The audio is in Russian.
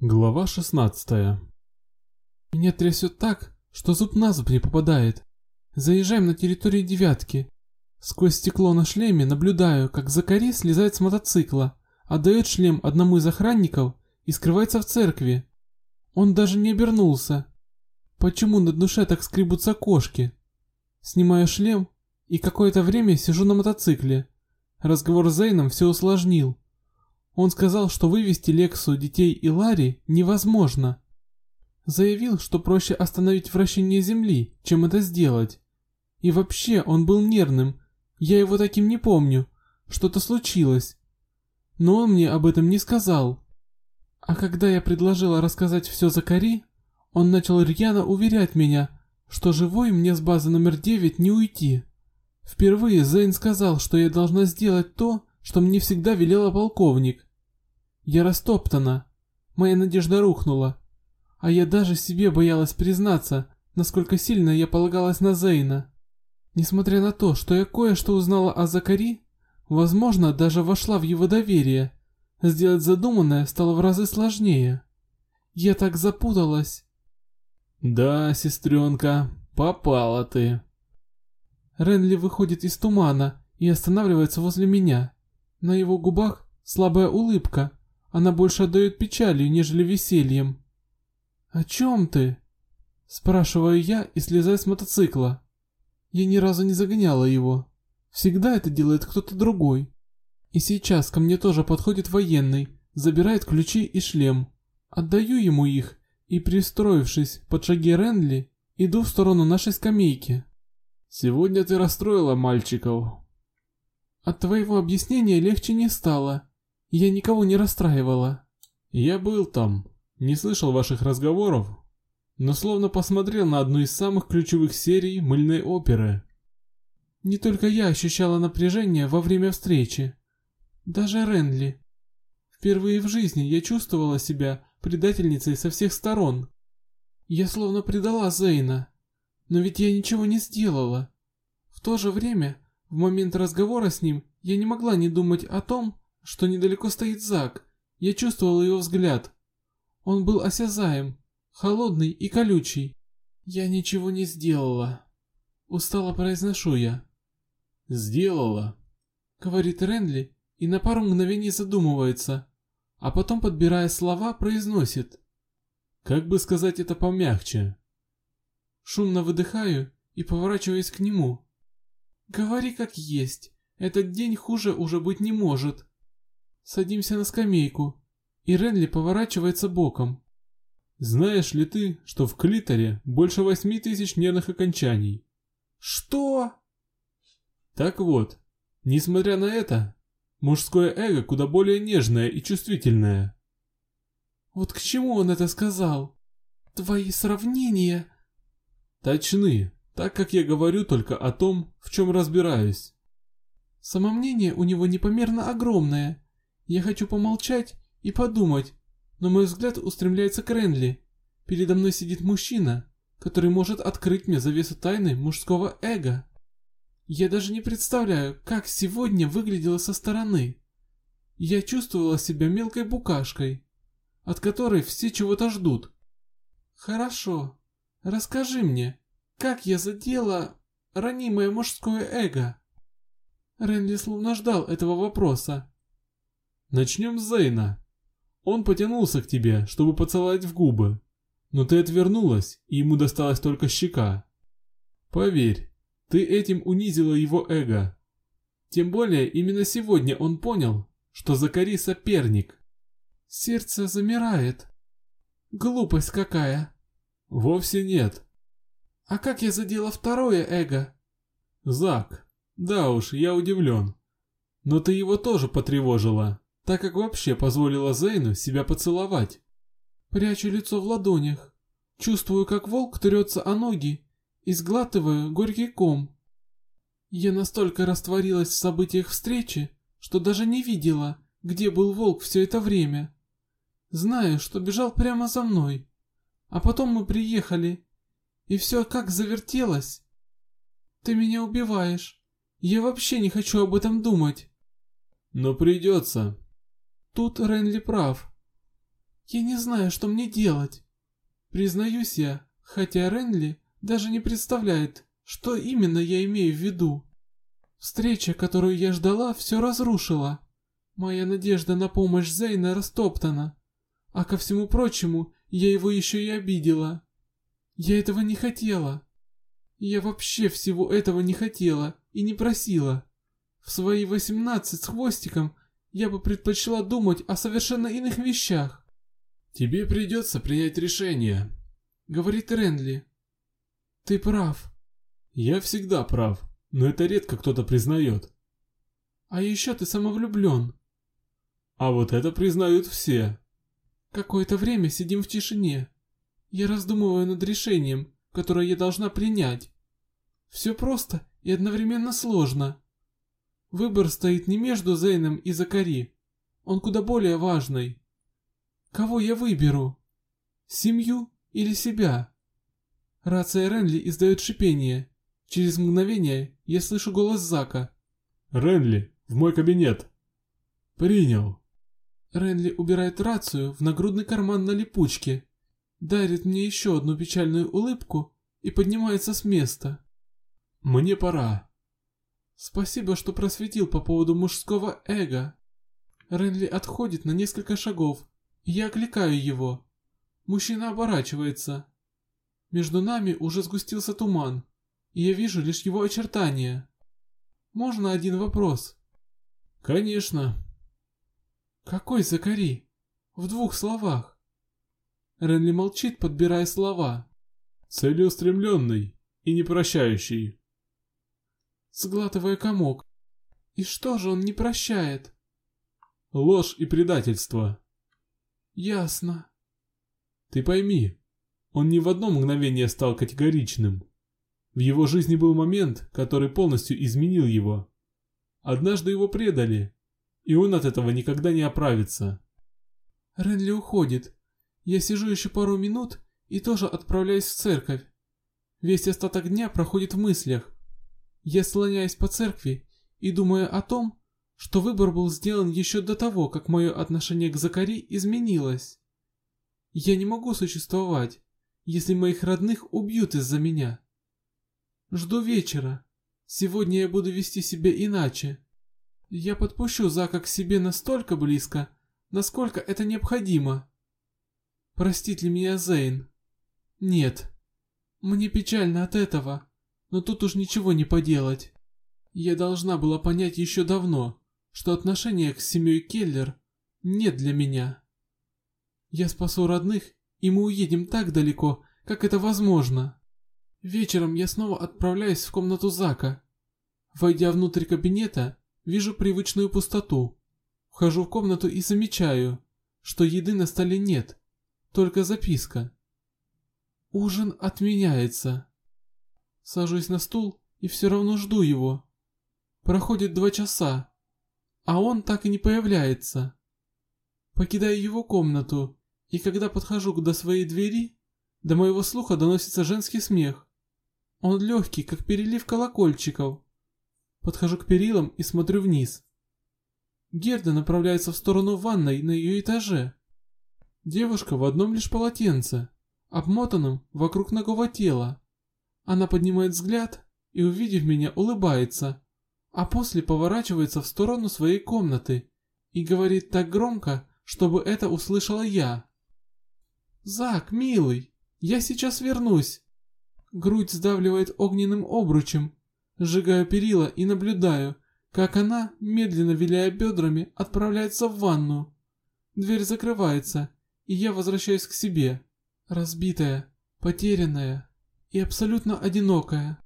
Глава 16 Меня трясет так, что зуб на зуб не попадает. Заезжаем на территорию девятки. Сквозь стекло на шлеме наблюдаю, как Закари слезает с мотоцикла, отдает шлем одному из охранников и скрывается в церкви. Он даже не обернулся. Почему на душе так скребутся кошки? Снимаю шлем и какое-то время сижу на мотоцикле. Разговор с Зейном все усложнил. Он сказал, что вывести Лексу, детей и Ларри невозможно. Заявил, что проще остановить вращение Земли, чем это сделать. И вообще, он был нервным. Я его таким не помню. Что-то случилось. Но он мне об этом не сказал. А когда я предложила рассказать все Закари, он начал рьяно уверять меня, что живой мне с базы номер 9 не уйти. Впервые Зейн сказал, что я должна сделать то, что мне всегда велела полковник. Я растоптана. Моя надежда рухнула. А я даже себе боялась признаться, насколько сильно я полагалась на Зейна. Несмотря на то, что я кое-что узнала о Закари, возможно, даже вошла в его доверие, сделать задуманное стало в разы сложнее. Я так запуталась. Да, сестренка, попала ты. Ренли выходит из тумана и останавливается возле меня. На его губах слабая улыбка. Она больше отдает печалью, нежели весельем. «О чем ты?» Спрашиваю я и слезаю с мотоцикла. Я ни разу не загоняла его. Всегда это делает кто-то другой. И сейчас ко мне тоже подходит военный, забирает ключи и шлем. Отдаю ему их и, пристроившись под шаги Ренли, иду в сторону нашей скамейки. «Сегодня ты расстроила мальчиков», от твоего объяснения легче не стало. Я никого не расстраивала. Я был там, не слышал ваших разговоров, но словно посмотрел на одну из самых ключевых серий мыльной оперы. Не только я ощущала напряжение во время встречи. Даже Ренли. Впервые в жизни я чувствовала себя предательницей со всех сторон. Я словно предала Зейна. Но ведь я ничего не сделала. В то же время в момент разговора с ним я не могла не думать о том, что недалеко стоит Зак. Я чувствовала его взгляд. Он был осязаем, холодный и колючий. Я ничего не сделала. Устало произношу я. Сделала, говорит Ренли и на пару мгновений задумывается, а потом, подбирая слова, произносит. Как бы сказать это помягче? Шумно выдыхаю и поворачиваюсь к нему. Говори как есть. Этот день хуже уже быть не может. Садимся на скамейку, и Ренли поворачивается боком. Знаешь ли ты, что в клиторе больше восьми тысяч нервных окончаний? Что? Так вот, несмотря на это, мужское эго куда более нежное и чувствительное. Вот к чему он это сказал? Твои сравнения... Точны так как я говорю только о том, в чем разбираюсь. Самомнение у него непомерно огромное. Я хочу помолчать и подумать, но мой взгляд устремляется к Ренли. Передо мной сидит мужчина, который может открыть мне завесу тайны мужского эго. Я даже не представляю, как сегодня выглядело со стороны. Я чувствовала себя мелкой букашкой, от которой все чего-то ждут. Хорошо, расскажи мне, как я задела ранимое мужское эго? Ренли словно ждал этого вопроса. Начнем с Зейна. Он потянулся к тебе, чтобы поцеловать в губы, но ты отвернулась, и ему досталась только щека. Поверь, ты этим унизила его эго. Тем более именно сегодня он понял, что Закари соперник. Сердце замирает. Глупость какая. Вовсе нет. А как я задела второе эго? Зак, да уж, я удивлен. Но ты его тоже потревожила, так как вообще позволила Зейну себя поцеловать. Прячу лицо в ладонях. Чувствую, как волк трется о ноги и сглатываю горький ком. Я настолько растворилась в событиях встречи, что даже не видела, где был волк все это время. Знаю, что бежал прямо за мной. А потом мы приехали, и все как завертелось. Ты меня убиваешь. Я вообще не хочу об этом думать. Но придется. Тут Ренли прав. Я не знаю, что мне делать. Признаюсь я, хотя Ренли даже не представляет, что именно я имею в виду. Встреча, которую я ждала, все разрушила. Моя надежда на помощь Зейна растоптана. А ко всему прочему, я его еще и обидела. Я этого не хотела. Я вообще всего этого не хотела и не просила. В свои восемнадцать с хвостиком я бы предпочла думать о совершенно иных вещах. Тебе придется принять решение, говорит Ренли. Ты прав. Я всегда прав, но это редко кто-то признает. А еще ты самовлюблен. А вот это признают все. Какое-то время сидим в тишине. Я раздумываю над решением, которое я должна принять. Все просто и одновременно сложно. Выбор стоит не между Зейном и Закари. Он куда более важный. Кого я выберу? Семью или себя? Рация Ренли издает шипение. Через мгновение я слышу голос Зака. «Ренли, в мой кабинет!» «Принял!» Ренли убирает рацию в нагрудный карман на липучке, дарит мне еще одну печальную улыбку и поднимается с места. «Мне пора!» Спасибо, что просветил по поводу мужского эго. Ренли отходит на несколько шагов, и я окликаю его. Мужчина оборачивается. Между нами уже сгустился туман, и я вижу лишь его очертания. Можно один вопрос? Конечно. Какой Закари? В двух словах. Ренли молчит, подбирая слова. Целеустремленный и непрощающий. Сглатывая комок. И что же он не прощает? Ложь и предательство. Ясно. Ты пойми, он не в одно мгновение стал категоричным. В его жизни был момент, который полностью изменил его. Однажды его предали, и он от этого никогда не оправится. Ренли уходит. Я сижу еще пару минут и тоже отправляюсь в церковь. Весь остаток дня проходит в мыслях. Я слоняюсь по церкви и думаю о том, что выбор был сделан еще до того, как мое отношение к Закари изменилось. Я не могу существовать, если моих родных убьют из-за меня. Жду вечера. Сегодня я буду вести себя иначе. Я подпущу Зака к себе настолько близко, насколько это необходимо. Простит ли меня Зейн? Нет. Мне печально от этого, но тут уж ничего не поделать. Я должна была понять еще давно, что отношение к семье Келлер нет для меня. Я спасу родных, и мы уедем так далеко, как это возможно. Вечером я снова отправляюсь в комнату Зака. Войдя внутрь кабинета, вижу привычную пустоту. Вхожу в комнату и замечаю, что еды на столе нет, только записка. Ужин отменяется. Сажусь на стул и все равно жду его. Проходит два часа, а он так и не появляется. Покидаю его комнату и когда подхожу до своей двери, до моего слуха доносится женский смех. Он легкий, как перелив колокольчиков. Подхожу к перилам и смотрю вниз. Герда направляется в сторону ванной на ее этаже. Девушка в одном лишь полотенце, обмотанном вокруг ногого тела. Она поднимает взгляд и, увидев меня, улыбается, а после поворачивается в сторону своей комнаты и говорит так громко, чтобы это услышала я. «Зак, милый, я сейчас вернусь!» Грудь сдавливает огненным обручем. Сжигаю перила и наблюдаю, как она, медленно виляя бедрами, отправляется в ванну. Дверь закрывается, и я возвращаюсь к себе, разбитая, потерянная и абсолютно одинокая.